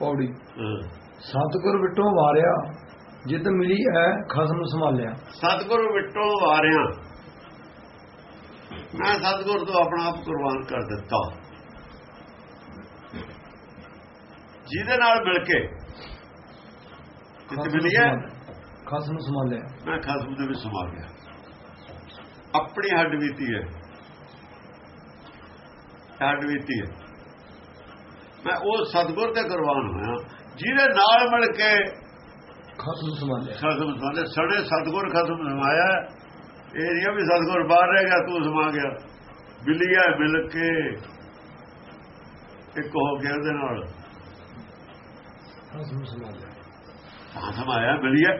ਪੌੜੀ। ਸਤਿਗੁਰ ਵਿਟੋਂ ਵਾਰਿਆ ਜਿਤ ਮਿਲੀ ਐ ਖਸਮ ਸੰਭਾਲਿਆ। ਸਤਿਗੁਰੂ ਵਿਟੋ ਵਾਰਿਆ। ਮੈਂ ਸਤਿਗੁਰ ਤੋਂ ਆਪਣਾ ਆਪ ਕੁਰਬਾਨ ਕਰ ਦਿੱਤਾ। ਜਿਹਦੇ ਨਾਲ ਮਿਲ ਕੇ ਜਿੱਤ ਖਸਮ ਮਿਲੀ ਹੈ ਸੰਭਾਲਿਆ। ਖਸਮ ਸੰਭਾਲਿਆ। ਮੈਂ ਖਸਮ ਦੇ ਵਿੱਚ ਸਮਾ ਗਿਆ। ਆਪਣੀ ਹੱਡ ਬੀਤੀ ਹੈ ਹੱਡ ਬੀਤੀ ਹੈ ਮੈਂ ਉਹ ਸਤਿਗੁਰ ਤੇ ਕੁਰਬਾਨ ਹੋਇਆ। ਜਿਹਦੇ ਨਾਲ ਮਿਲ ਕੇ ਖਸਮ ਸੰਭਾਲਿਆ ਖਸਮ ਸਮਾਦੇ ਸੜੇ ਸਤਗੁਰ ਖਸਮ ਸਮਾਇਆ ਇਹ ਨਹੀਂ ਵੀ ਸਤਗੁਰ ਬਾਹਰ ਰਹਿ ਗਿਆ ਤੂੰ ਸਮਾ ਗਿਆ। ਬਿਲੀਆ ਮਿਲ ਕੇ ਇੱਕ ਹੋ ਗਿਆ ਉਹਦੇ ਨਾਲ। ਖਸਮ ਸੰਭਾਲਿਆ ਤਾਂ ਸਮਾਇਆ ਬਿਲੀਆ।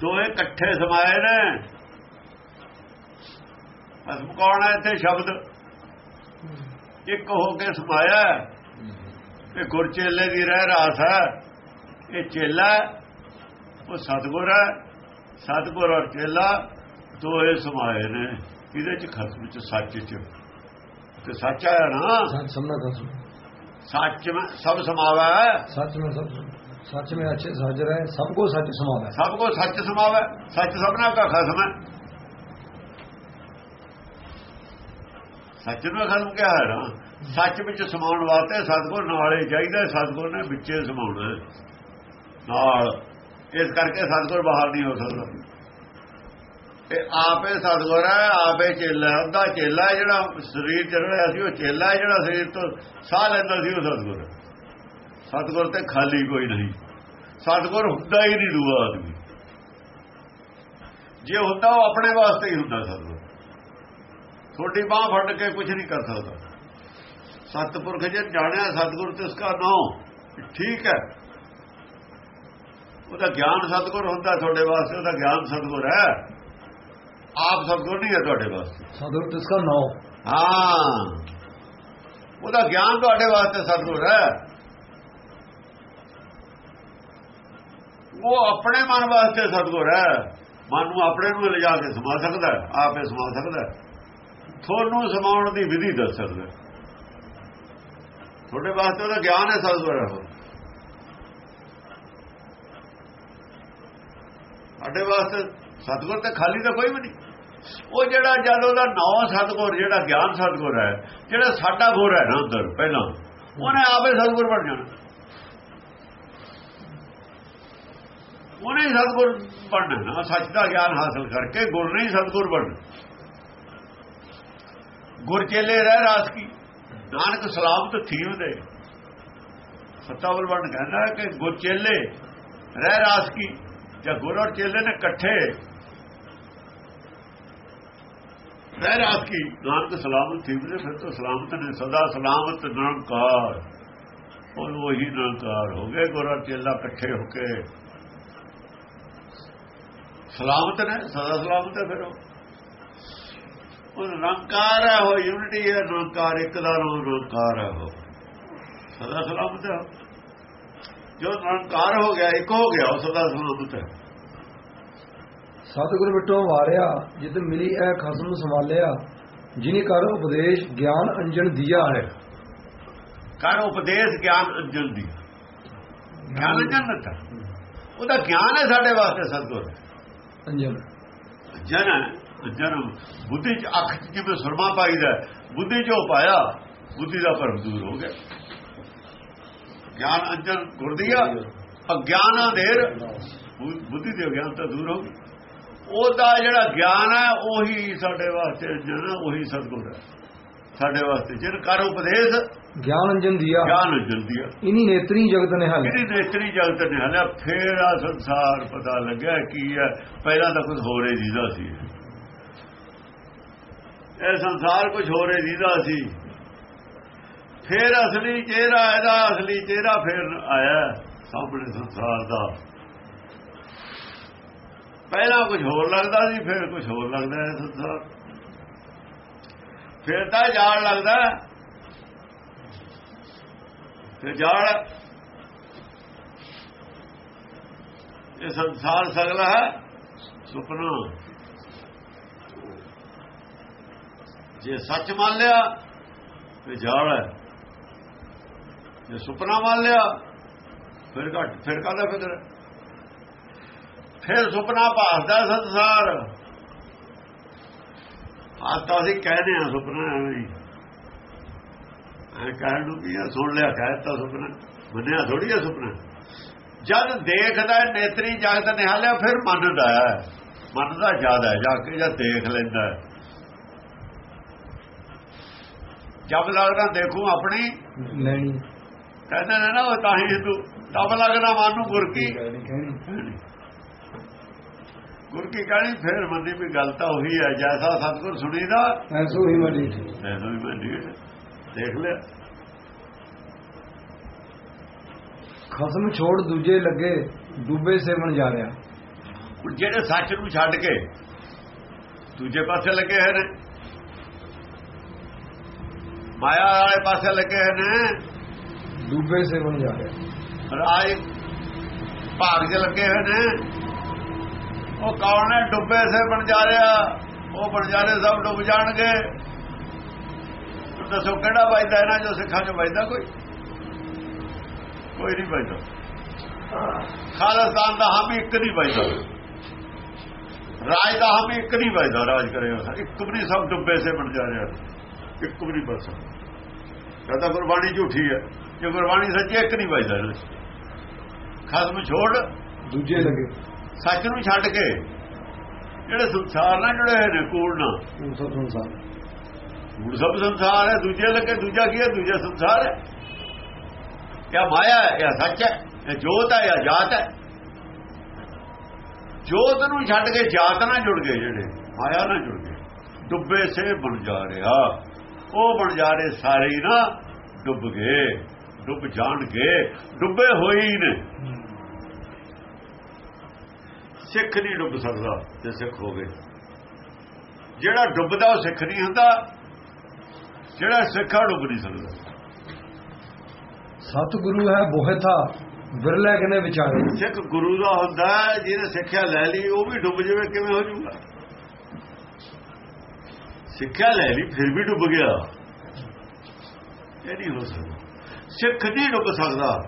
ਦੋਏ ਇਕੱਠੇ ਸਮਾਏ ਨੇ। ਖਸਮ ਕੌਣ ਹੈ ਇੱਥੇ ਸ਼ਬਦ? ਇੱਕ ਹੋ ਕੇ ਸਮਾਇਆ ਇਹ ਗੁਰਚੇਲੇ ਦੀ ਰਹਿ ਰਾਸ ਹੈ। ਇਹ ਚੇਲਾ ਉਹ ਸਤਗੁਰ ਹੈ। ਸਤਗੁਰ ਔਰ ਚੇਲਾ ਦੋਏ ਸਮਾਏ ਨੇ। ਇਹਦੇ ਚ ਖਸਮ ਚ ਸੱਚ ਚ। ਤੇ ਸੱਚ ਆ ਨਾ? ਸਮਨਾ ਖਸਮ ਸੱਚ ਸਭ ਸਮਾਵਾ ਸੱਚ ਮੈਂ ਸਭ ਸੱਚ ਮੈਂ ਅੱਛੇ ਸਾਜ ਰਹੇ ਸਭ ਕੋ ਸੱਚ ਸਮਾਵਾ ਸਭ ਕੋ ਸੱਚ ਸਮਾਵਾ ਸੱਚ ਸਭਨਾ ਦਾ ਖਸਮ ਹੈ। ਸੱਚ ਨੂੰ ਸਾਨੂੰ ਕਿਹਾ ਹੈ ਨਾ ਸੱਚ ਵਿੱਚ ਸਮਾਉਣ ਵਾਸਤੇ ਸਤਗੁਰ ਨਾਲੇ ਚਾਹੀਦਾ, ਸਤਗੁਰ ਨੇ ਵਿੱਚੇ ਸਮਾਉਣਾ ਨਾਲ, ਇਸ ਕਰਕੇ ਸਤਗੁਰ ਬਾਹਰ ਨਹੀਂ ਹੋ ਸਕਦਾ। ਇਹ ਆਪੇ ਸਤਗੁਰ ਹੈ, ਆਪੇ ਚੇਲਾ ਉਹਦਾ ਚੇਲਾ ਜਿਹੜਾ ਸਰੀਰ ਚੱਲ ਰਿਹਾ ਸੀ, ਉਹ ਚੇਲਾ ਜਿਹੜਾ ਸਰੀਰ ਤੋਂ ਸਾਹ ਲੈਂਦਾ ਸੀ, ਉਹ ਸਤਗੁਰ ਹੈ। ਸਤਗੁਰ ਤੇ ਖਾਲੀ ਕੋਈ ਨਹੀਂ। ਸਤਗੁਰ ਹੁੰਦਾ ਹੀ ਨਹੀਂ ਦੂਆ ਆਦਮੀ। ਜੇ ਹੁੰਦਾ ਉਹ ਆਪਣੇ ਵਾਸਤੇ ਹੀ ਹੁੰਦਾ ਸਤਗੁਰ। ਤੁਹਾਡੀ ਬਾਹ ਫੜ ਕੇ ਕੁਝ ਨਹੀਂ ਕਰ ਸਕਦਾ। ਸਤਪੁਰਖ ਜੇ ਜਾਣਿਆ ਸਤਗੁਰ ਤੇ ਉਸਕਾ ਨਾਮ ਠੀਕ ਹੈ। ਉਹਦਾ ਗਿਆਨ ਸਤਗੁਰ ਹੁੰਦਾ ਤੁਹਾਡੇ ਵਾਸਤੇ ਉਹਦਾ ਗਿਆਨ ਸਤਗੁਰ ਹੈ। ਆਪ ਸਤਗੁਰ ਨਹੀਂ ਹੈ ਤੁਹਾਡੇ ਵਾਸਤੇ। ਸਤਗੁਰ ਤੇ ਉਸਕਾ ਨਾਮ ਹਾਂ। ਉਹਦਾ ਗਿਆਨ ਤੁਹਾਡੇ ਵਾਸਤੇ ਸਤਗੁਰ ਹੈ। ਉਹ ਆਪਣੇ ਮਨ ਵਾਸਤੇ ਸਤਗੁਰ ਹੈ। ਮਨ ਨੂੰ ਆਪਣੇ ਨੂੰ ਲਿਜਾ ਕੇ ਸਮਾ ਸਕਦਾ ਆਪ ਇਹ ਸਮਾ ਸਕਦਾ ਤੁਹਾਨੂੰ ਸਮਾਉਣ ਦੀ ਵਿਧੀ ਦੱਸ ਸਕਦਾ। ਤੁਹਾਡੇ ਵਾਸਤੇ ਉਹਦਾ ਗਿਆਨ ਹੈ ਸਤਗੁਰ ਹੈ ਉਹ। ਸਾਡੇ ਵਾਸਤੇ ਸਤਗੁਰ ਤੇ ਖਾਲੀ ਤਾਂ ਕੋਈ ਵੀ ਨਹੀਂ। ਉਹ ਜਿਹੜਾ ਜਦ ਉਹਦਾ ਨੌ ਸਤਗੁਰ, ਜਿਹੜਾ ਗਿਆਨ ਸਤਗੁਰ ਹੈ, ਜਿਹੜਾ ਸਾਡਾ ਗੁਰ ਹੈ ਨਾ ਅੰਦਰ, ਪਹਿਲਾਂ, ਉਹਨੇ ਆਪੇ ਸਤਗੁਰ ਬਣ ਜਾਣਾ। ਉਹਨੇ ਹੀ ਸਤਗੁਰ ਬਣਨਾ ਸੱਚ ਦਾ ਗਿਆਨ ਹਾਸਲ ਕਰਕੇ ਗੁਰ ਨਹੀਂ ਸਤਗੁਰ ਬਣਨਾ। ਗੁਰ ਚੇਲੇ ਰਹਿ ਰਾਸ ਕੀ? ਨਾਨਕ ਸਲਾਮਤ ਥੀਮ ਦੇ। ਸਤਾਵਲ ਬਣ ਕਹਿੰਦਾ ਕਿ ਗੁਰ ਚੇਲੇ ਰਹਿ ਰਾਸ ਕੀ? ਜਾਂ ਗੁਰ ਔਰ ਚੇਲੇ ਨੇ ਇਕੱਠੇ ਰਹਿ ਰਾਸ ਕੀ? ਨਾਨਕ ਸਲਾਮਤ ਥੀਮ ਦੇ, ਫਿਰ ਤੋਂ ਸਲਾਮਤ ਨੇ। ਸਦਾ ਸਲਾਮਤ ਨਿਰੰਕਾਰ ਉਹ ਉਹੀ ਨਿਰੰਕਾਰ ਹੋ ਗਏ, ਗੁਰ ਔਰ ਚੇਲਾ ਇਕੱਠੇ ਹੋ ਕੇ। ਸਲਾਮਤ ਨੇ, ਸਦਾ ਸਲਾਮਤ ਹੈ ਫਿਰ ਉਹ। ਉਹ ਨਿਰੰਕਾਰ ਹੈ ਉਹ ਯੂਨਿਟੀ ਹੈ ਨਿਰੰਕਾਰ ਇੱਕ ਦਾ ਨਾਮ ਨਿਰੰਕਾਰ ਹੈ ਉਹ। ਸਦਾ ਸਲਾਮਤ ਹੈ। ਜੋ ਨਿਰੰਕਾਰ ਹੋ ਗਿਆ ਇੱਕ ਹੋ ਗਿਆ ਉਹ ਸਦਾ ਸਲਾਮਤ ਹੈ। ਸਤਿਗੁਰ ਵਿਟੋਂ ਵਾਰਿਆ ਜਿਤ ਮਿਲੀ ਐ ਖਸਮ ਸੰਭਾਲਿਆ ਜਿਨੀ ਕਰ ਉਪਦੇਸ਼ ਗਿਆਨ ਅੰਜਨ ਦਿਆ ਹੈ। ਕਰ ਉਪਦੇਸ਼ ਗਿਆਨ ਅੰਜਨ ਦੀ ਗਿਆਨ ਅੰਜਨ ਦਿੱਤਾ। ਉਹਦਾ ਗਿਆਨ ਹੈ ਸਾਡੇ ਵਾਸਤੇ ਸਤਗੁਰ। ਅੰਜਨ ਜਨ ਜਨ ਬੁੱਧੀ ਚ ਅੱਖ ਚ ਜਿਵੇਂ ਸੁਰਮਾ ਪਾਈਦਾ ਬੁੱਧੀ ਚ ਉਹ ਪਾਇਆ ਬੁੱਧੀ ਦਾ ਭਰਮ ਦੂਰ ਹੋ ਗਿਆ। ਗਿਆਨ ਅੰਜਨ ਗੁਰਦੀਆ ਅਗਿਆਨ ਅੰਧੇਰ ਬੁੱਧੀ ਦੇ ਗਿਆਨ ਤਾਂ ਦੂਰ ਹੋ ਗਈ ਉਹਦਾ ਜਿਹੜਾ ਗਿਆਨ ਹੈ ਉਹੀ ਸਾਡੇ ਵਾਸਤੇ ਜਨ ਉਹੀ ਸਤਗੁਰ ਹੈ। ਸਾਡੇ ਵਾਸਤੇ ਜਿਨ ਕਰ ਉਪਦੇਸ਼ ਗਿਆਨ ਅੰਜਨ ਦਿਆ ਗਿਆਨ ਅੰਜਨ ਦੀਆ ਇਨੀ ਨੇਤਰੀ ਜਗਤ ਨਿਹਾਲ ਜਿਹੜੀ ਨੇਤਰੀ ਜਗਤ ਨੇ ਹਲਿਆ ਫੇਰ ਆ ਸੰਸਾਰ ਪਤਾ ਲੱਗਿਆ ਕੀ ਹੈ। ਪਹਿਲਾਂ ਤਾਂ ਕੁਝ ਹੋਰ ਹੀ ਦੀਦਾ ਸੀ। ਇਹ ਸੰਸਾਰ ਕੁਝ ਹੋਰ ਹੀ ਦੀਦਾ ਸੀ। ਫੇਰ ਅਸਲੀ ਚਿਹਰਾ, ਇਹਦਾ ਅਸਲੀ ਚਿਹਰਾ ਫੇਰ ਆਇਆ ਸਾਹਮਣੇ ਸੰਸਾਰ ਦਾ। ਪਹਿਲਾਂ ਕੁਝ ਹੋਰ ਲੱਗਦਾ ਸੀ, ਫੇਰ ਕੁਝ ਹੋਰ ਲੱਗਦਾ ਹੈ ਸੰਸਾਰ। ਫੇਰ ਤਾਂ ਜਾਣ ਲੱਗਦਾ ਹੈ। ਫਿਰ ਜਾਲ ਇਹ ਸੰਸਾਰ ਸਗਲਾ ਹੈ, ਸੁਪਨਾ। ਜੇ ਸੱਚ ਮੰਨ ਲਿਆ ਤੇ ਜਾਲ ਹੈ। ਜੇ ਸੁਪਨਾ ਮੰਨ ਲਿਆ, ਫਿਰ ਘਟ ਫਿਰ ਕਾਹਦਾ ਫਿਕਰ ਫਿਰ ਸੁਪਨਾ ਭਾਸਦਾ ਸੰਸਾਰ। ਆ ਤਾਂ ਅਸੀਂ ਕਹਿੰਦੇ ਆ ਸੁਪਨਾ ਐਵੇਂ ਐ ਕਹਿਣ ਨੂੰ ਕੀ ਸੁਣ ਲਿਆ, ਕਹਿ ਤਾ ਸੁਪਨਾ। ਮੰਨਿਆ ਥੋੜੀ ਆ ਸੁਪਨਾ। ਜਦ ਦੇਖਦਾ ਨੇਤਰੀ ਜਗਤ ਨਿਹਾਲਿਆ, ਫਿਰ ਮੰਨਦਾ ਹੈ। ਮੰਨਦਾ ਜ਼ਿਆਦਾ ਹੈ, ਜਾ ਕੇ ਜਦ ਦੇਖ ਲੈਂਦਾ ਹੈ। ਜਦ ਲੱਗਦਾ ਦੇਖੂ ਆਪਣੀ। ਲੈਣੀ ਕਹਿੰਦੇ ਨੇ ਨਾ ਉਹ ਤਾਂ ਹੀ ਹਿੰਦੂ ਤਬ ਲੱਗਦਾ ਮਨ ਨੂੰ ਗੁਰ ਕੀ ਕਹਿਣੀ ਕਹਿਣੀ। ਗੁਰ ਕੀ ਕਹਣੀ ਫਿਰ ਮੰਨੀ ਵੀ ਗੱਲ ਤਾਂ ਉਹੀ ਹੈ ਜੈਸਾ ਸਤਗੁਰ ਸੁਣੀਦਾ। ਐਸੋ ਹੀ ਮੜੀ ਐਸਾ ਵੀ ਮੈਂ ਢੀਠ ਦੇਖ ਲਿਆ। ਖਸਮ ਛੋੜ ਦੂਜੇ ਲੱਗੇ ਡੂਬੇ ਸੇਵਣ ਜਾ ਰਿਹਾ। ਹੁਣ ਜਿਹੜੇ ਸੱਚ ਨੂੰ ਛੱਡ ਕੇ ਦੂਜੇ ਪਾਸੇ ਲੱਗੇ ਹੋਏ ਨੇ ਮਾਇਆ ਵਾਲੇ ਪਾਸੇ ਲੱਗੇ ਨੇ। ਡੂਬੇ ਸੇਵਣ ਜਾ ਰਿਹਾ। ਰਾਜ ਭਾਗ 'ਚ ਲੱਗੇ ਹੋਏ ਨੇ। ਉਹ ਕੌਣ ਹੈ ਡੁੱਬੇ ਸੇ ਬਣ ਜਾ ਰਿਹਾ। ਉਹ ਬਣ ਜਾ ਰਹੇ ਸਭ ਡੁੱਬ ਜਾਣਗੇ। ਦੱਸੋ ਕਿਹੜਾ ਵੱਜਦਾ ਇਹਨਾਂ ਜੋ ਸਿੱਖਾਂ 'ਚ ਵੱਜਦਾ ਕੋਈ? ਕੋਈ ਨਹੀਂ ਵੱਜਦਾ। ਖਾਲਸਤਾਨ ਦਾ ਹਮ ਇੱਕ ਨਹੀਂ ਵੱਜਦਾ। ਰਾਜ ਦਾ ਹਮ ਇੱਕ ਨਹੀਂ ਵੱਜਦਾ। ਰਾਜ ਕਰੇ ਇੱਕ ਵੀ ਸਭ ਡੁੱਬੇ ਸੇ ਬਣ ਜਾ ਰਿਹਾ। ਇੱਕ ਵੀ ਨਹੀਂ ਬਸ ਕਹਤਾ ਗੁਰਬਾਣੀ ਝੂਠੀ ਹੈ ਜੇ ਗੁਰਬਾਣੀ ਸੱਚੀ ਇੱਕ ਨਹੀਂ ਵੱਜਦਾ ਇਹਨਾਂ 'ਚ। ਖਸਮ ਛੋੜ ਦੂਜੇ ਲੱਗੇ। ਸੱਚ ਨੂੰ ਛੱਡ ਕੇ ਜਿਹੜੇ ਸੰਸਾਰ ਨਾਲ ਜੁੜੇ ਹੋਏ ਨੇ ਕੂੜ ਨਾਲ ਸੰਸਾਰ। ਕੂੜ ਸਭ ਸੰਸਾਰ ਹੈ ਦੂਜੇ ਲੱਗੇ ਦੂਜਾ ਕੀ ਹੈ? ਦੂਜਾ ਸੰਸਾਰ ਹੈ। ਕਿਆ ਮਾਇਆ ਹੈ ਜਾਂ ਸੱਚ ਹੈ ਇਹ ਜੋਤ ਹੈ ਜਾਂ ਜਾਤ ਹੈ। ਜੋਤ ਨੂੰ ਛੱਡ ਕੇ ਜਾਤ ਨਾਲ ਜੁੜ ਗਏ ਜਿਹੜੇ ਮਾਇਆ ਨਾਲ ਜੁੜ ਗਏ। ਡੁੱਬੇ ਸੇ ਬਣ ਜਾ ਰਿਹਾ। ਉਹ ਬਣ ਜਾ ਰਹੇ ਸਾਰੇ ਹੀ ਨਾ ਡੁੱਬ ਗਏ ਡੁੱਬ ਜਾਣਗੇ ਡੁੱਬੇ ਹੋਏ ਹੀ ਨੇ। ਸਿੱਖ ਨਹੀਂ ਡੁੱਬ ਸਕਦਾ ਜੇ ਸਿੱਖ ਹੋ ਗਏ। ਜਿਹੜਾ ਡੁੱਬਦਾ ਉਹ ਸਿੱਖ ਨਹੀਂ ਹੁੰਦਾ ਜਿਹੜਾ ਸਿੱਖਾ ਡੁੱਬ ਨਹੀਂ ਸਕਦਾ। ਸਤਿਗੁਰੂ ਹੈ ਬੋਹਿਥਾ ਵਿਰਲੇ ਕਨੇ ਵਿਚਾਰੇ? ਸਿੱਖ ਗੁਰੂ ਦਾ ਹੁੰਦਾ ਜਿਹਨੇ ਸਿੱਖਿਆ ਲੈ ਲਈ ਉਹ ਵੀ ਡੁੱਬ ਜਾਵੇ ਕਿਵੇਂ ਹੋ ਜਾਊਗਾ? ਸਿੱਖਿਆ ਲੈ ਲਈ ਫਿਰ ਵੀ ਡੁੱਬ ਗਿਆ। ਇਹ ਨਹੀਂ ਹੋ ਸਕਦਾ। ਸਿੱਖ ਨਹੀਂ ਡੁੱਬ ਸਕਦਾ।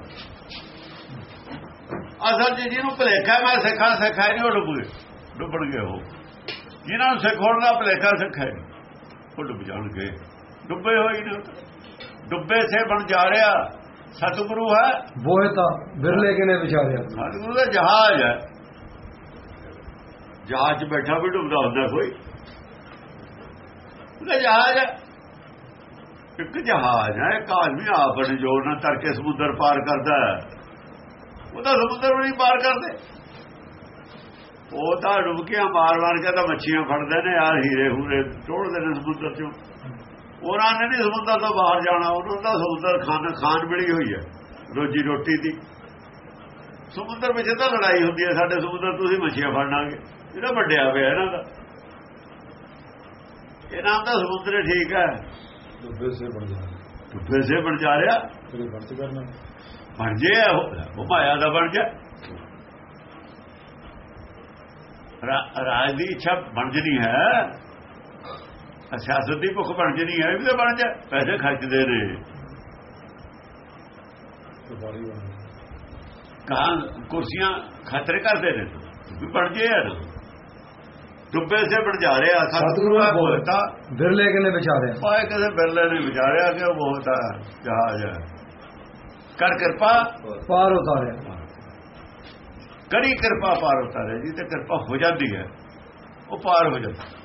ਅਸਲ 'ਚ ਜਿਹਨੂੰ ਭਲੇਖਾ ਮੈਂ ਸਿੱਖਾਂ ਸਿੱਖਾ ਨਹੀਂ ਉਹ ਡੁੱਬ ਗਏ ਗਏ ਉਹ। ਜਿਨ੍ਹਾਂ ਨੂੰ ਸਿੱਖ ਹੋਣ ਦਾ ਭਲੇਖਾ ਸਿੱਖਾ ਉਹ ਡੁੱਬ ਜਾਣਗੇ। ਡੁੱਬੇ ਹੋਏ ਨੇ ਡੁੱਬੇ ਸੇ ਬਣ ਜਾ ਰਿਹਾ। ਸਤਿਗੁਰੂ ਹੈ। ਬੋਹਿਥਾ ਵਿਰਲੇ ਕਨੇ ਵਿਚਾਰਿਆ ਸਤਿਗੁਰੂ ਦਾ ਜਹਾਜ਼ ਹੈ। ਜਹਾਜ਼ ਬੈਠਾ ਵੀ ਡੁੱਬਦਾ ਹੁੰਦਾ ਕੋਈ। ਉਹਦਾ ਜਹਾਜ਼ ਹੈ। ਇੱਕ ਜਹਾਜ਼ ਹੈ ਇੱਕ ਆਦਮੀ ਆਪਣ ਜੋਰ ਨਾਲ ਤਰ ਕੇ ਸਮੁੰਦਰ ਪਾਰ ਕਰਦਾ ਹੈ। ਉਹਦਾ ਸਮੁੰਦਰ ਵੀ ਨਹੀਂ ਪਾਰ ਕਰਦੇ। ਉਹ ਤਾਂ ਡੁਬਕੀਆਂ ਮਾਰ-ਮਾਰ ਕੇ ਤਾਂ ਮੱਛੀਆਂ ਫੜਦੇ ਨੇ ਯਾਰ ਹੀਰੇ ਹੂਰੇ ਟੋੜਦੇ ਨੇ ਸਮੁੰਦਰ 'ਚੋਂ। ਉਹਨਾਂ ਨੇ ਨਹੀਂ ਸਮੁੰਦਰ ਤੋਂ ਬਾਹਰ ਜਾਣਾ ਉਹਨਾਂ ਦਾ ਸਮੁੰਦਰ ਖਾਨ ਖਾਨ ਮਿਲੀ ਹੋਈ ਹੈ, ਰੋਜੀ ਰੋਟੀ ਦੀ। ਸਮੁੰਦਰ ਵਿੱਚ ਤਾਂ ਲੜਾਈ ਹੁੰਦੀ ਹੈ, ਸਾਡੇ ਸਮੁੰਦਰ ਤੁਸੀਂ ਮੱਛੀਆਂ ਫੜਨਾਗੇ ਇਹਦਾ ਵੱਡਿਆ ਪਿਆ ਇਹਨਾਂ ਦਾ। ਇਹਨਾਂ ਦਾ ਸਮੁੰਦਰ ਠੀਕ ਹੈ। ਡੂਬੇ ਸੇ ਬਣ ਜਾ ਡੁੱਬੇ ਸੇ ਬਣ ਜਾ ਰਿਹਾ। ਵਰਤ ਕਰਨਾ। ਬਣ ਜੇ ਉਹ ਮਾਇਆ ਦਾ ਬਣ ਜਾ। ਰਾਜ ਦੀ ਇੱਛਾ ਬਣ ਜਣੀ ਹੈ ਸਿਆਸਤ ਦੀ ਭੁੱਖ ਬਣ ਜਣੀ ਹੈ ਇਹ ਵੀ ਤਾਂ ਬਣ ਜਾ। ਪੈਸੇ ਖਰਚਦੇ ਨੇ ਕਾਂ ਕੁਰਸੀਆਂ ਖਤਰੇ ਕਰਦੇ ਨੇ ਵੀ ਬਣ ਜੇ ਯਾਰ। ਡੁੱਬੇ ਸੇ ਰਿਹਾ ਸਤਿਗੁਰੂ ਹੈ ਬਹੁਤ ਆ ਵਿਰਲੇ ਕਨੇ ਵਿਚਾਰਿਆ ਪਾਏ ਕਿਸੇ ਬਿਰਲੇ ਨੇ ਵਿਚਾਰਿਆ ਕਿ ਉਹ ਬਹੁਤ ਆ ਜਹਾਜ਼ ਹੈ ਕਰ ਕਿਰਪਾ। ਪਾਰ ਉਤਾਰਿਆ। ਕਰੀ ਕਿਰਪਾ ਪਾਰ ਉਤਾਰੇ ਜੀ ਤੇ ਕਿਰਪਾ ਹੋ ਜਾਂਦੀ ਹੈ ਉਹ ਪਾਰ ਹੋ ਜਾਂਦਾ